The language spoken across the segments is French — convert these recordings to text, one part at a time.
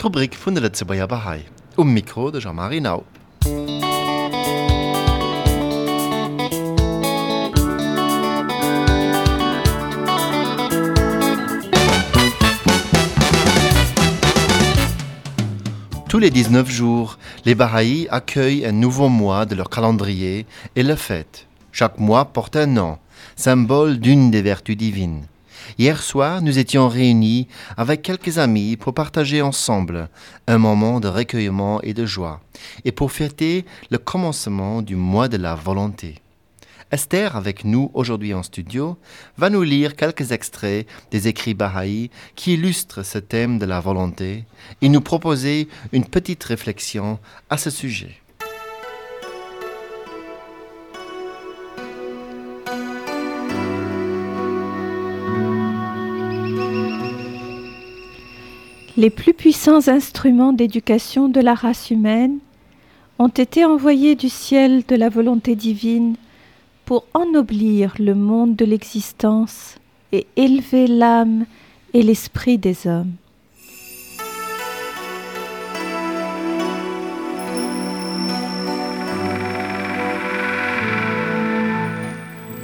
Rubrik vun de Bahai. De Jean-Marie Nau. Tous les 19 jours, les Bahaïs accueillent un nouveau mois de leur calendrier et le fêtent. Chaque mois porte un nom, symbole d'une des vertus divines. Hier soir, nous étions réunis avec quelques amis pour partager ensemble un moment de recueillement et de joie, et pour fêter le commencement du mois de la volonté. Esther, avec nous aujourd'hui en studio, va nous lire quelques extraits des écrits Baha'i qui illustrent ce thème de la volonté et nous proposer une petite réflexion à ce sujet. Les plus puissants instruments d'éducation de la race humaine ont été envoyés du ciel de la volonté divine pour ennoblir le monde de l'existence et élever l'âme et l'esprit des hommes.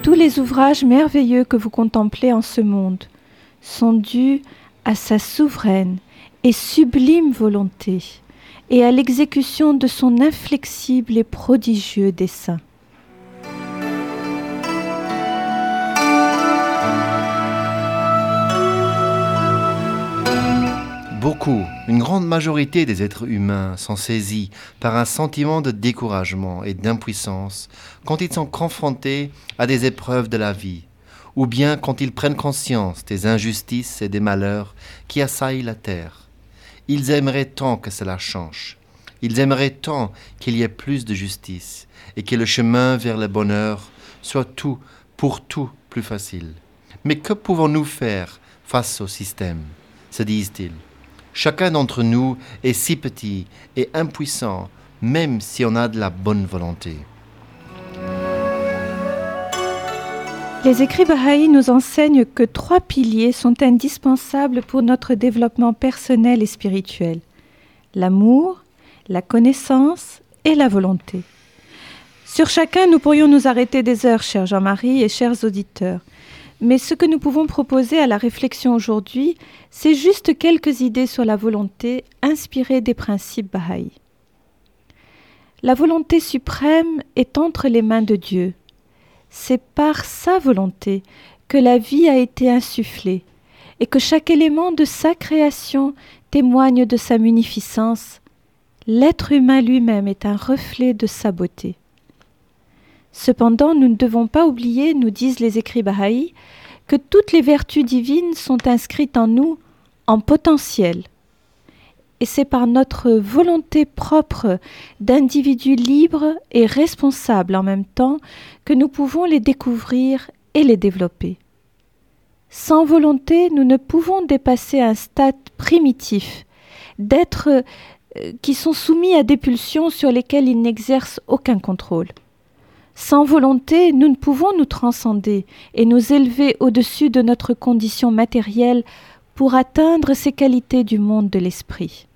Tous les ouvrages merveilleux que vous contemplez en ce monde sont dus à sa souveraine et sublime volonté et à l'exécution de son inflexible et prodigieux dessein. Beaucoup, une grande majorité des êtres humains sont saisis par un sentiment de découragement et d'impuissance quand ils sont confrontés à des épreuves de la vie, ou bien quand ils prennent conscience des injustices et des malheurs qui assaillent la terre. Ils aimeraient tant que cela change. Ils aimeraient tant qu'il y ait plus de justice et que le chemin vers le bonheur soit tout, pour tout, plus facile. Mais que pouvons-nous faire face au système se disent-ils. Chacun d'entre nous est si petit et impuissant, même si on a de la bonne volonté. Les écrits Baha'i nous enseignent que trois piliers sont indispensables pour notre développement personnel et spirituel. L'amour, la connaissance et la volonté. Sur chacun, nous pourrions nous arrêter des heures, cher Jean-Marie et chers auditeurs. Mais ce que nous pouvons proposer à la réflexion aujourd'hui, c'est juste quelques idées sur la volonté inspirées des principes Baha'i. La volonté suprême est entre les mains de Dieu c'est par sa volonté que la vie a été insufflée et que chaque élément de sa création témoigne de sa munificence. L'être humain lui-même est un reflet de sa beauté. Cependant, nous ne devons pas oublier, nous disent les écrits Bahaï, que toutes les vertus divines sont inscrites en nous en potentiel et c'est par notre volonté propre d'individus libres et responsables en même temps que nous pouvons les découvrir et les développer. Sans volonté, nous ne pouvons dépasser un stade primitif d'êtres euh, qui sont soumis à des pulsions sur lesquelles ils n'exercent aucun contrôle. Sans volonté, nous ne pouvons nous transcender et nous élever au-dessus de notre condition matérielle pour atteindre ces qualités du monde de l'esprit.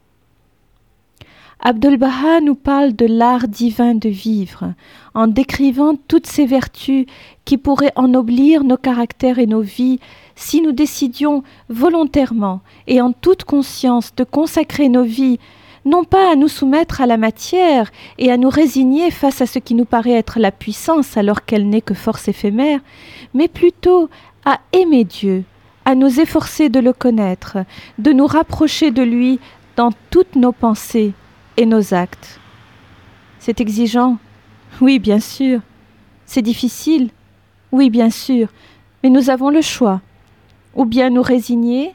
Abdul-Baha nous parle de l'art divin de vivre, en décrivant toutes ces vertus qui pourraient ennoblir nos caractères et nos vies si nous décidions volontairement et en toute conscience de consacrer nos vies non pas à nous soumettre à la matière et à nous résigner face à ce qui nous paraît être la puissance alors qu'elle n'est que force éphémère, mais plutôt à aimer Dieu, à nous efforcer de le connaître, de nous rapprocher de lui dans toutes nos pensées et nos actes. C'est exigeant? Oui, bien sûr. C'est difficile? Oui, bien sûr. Mais nous avons le choix. Ou bien nous résigner,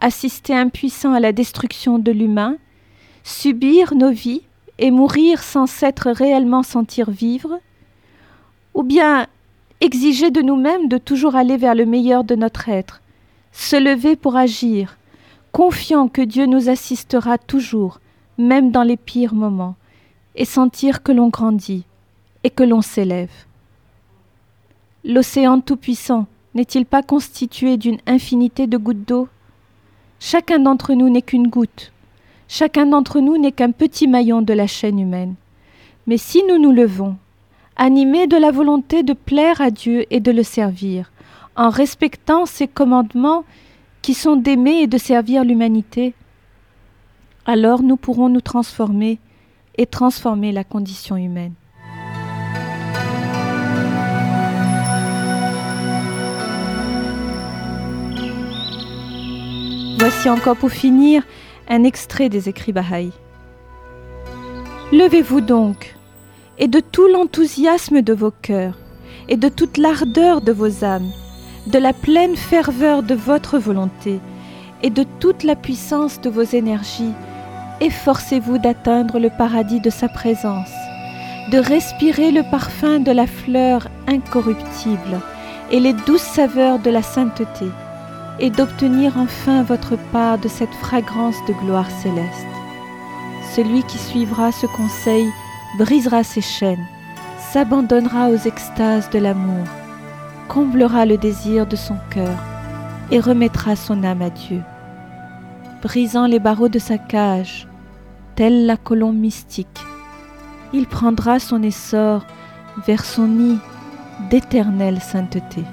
assister impuissant à la destruction de l'humain, subir nos vies et mourir sans s'être réellement sentir vivre, ou bien exiger de nous-mêmes de toujours aller vers le meilleur de notre être, se lever pour agir, confiant que Dieu nous assistera toujours, même dans les pires moments, et sentir que l'on grandit et que l'on s'élève. L'océan tout-puissant n'est-il pas constitué d'une infinité de gouttes d'eau? Chacun d'entre nous n'est qu'une goutte. Chacun d'entre nous n'est qu'un petit maillon de la chaîne humaine. Mais si nous nous levons, animés de la volonté de plaire à Dieu et de le servir, en respectant ses commandements qui sont d'aimer et de servir l'humanité, alors nous pourrons nous transformer et transformer la condition humaine. Voici encore pour finir un extrait des écrits Bahaï. Levez-vous donc, et de tout l'enthousiasme de vos cœurs, et de toute l'ardeur de vos âmes, de la pleine ferveur de votre volonté, et de toute la puissance de vos énergies, efforcez-vous d'atteindre le paradis de sa présence, de respirer le parfum de la fleur incorruptible et les douces saveurs de la sainteté, et d'obtenir enfin votre part de cette fragrance de gloire céleste. Celui qui suivra ce conseil brisera ses chaînes, s'abandonnera aux extases de l'amour, comblera le désir de son cœur et remettra son âme à Dieu. Brisant les barreaux de sa cage, telle la colombe mystique, il prendra son essor vers son nid d'éternelle sainteté.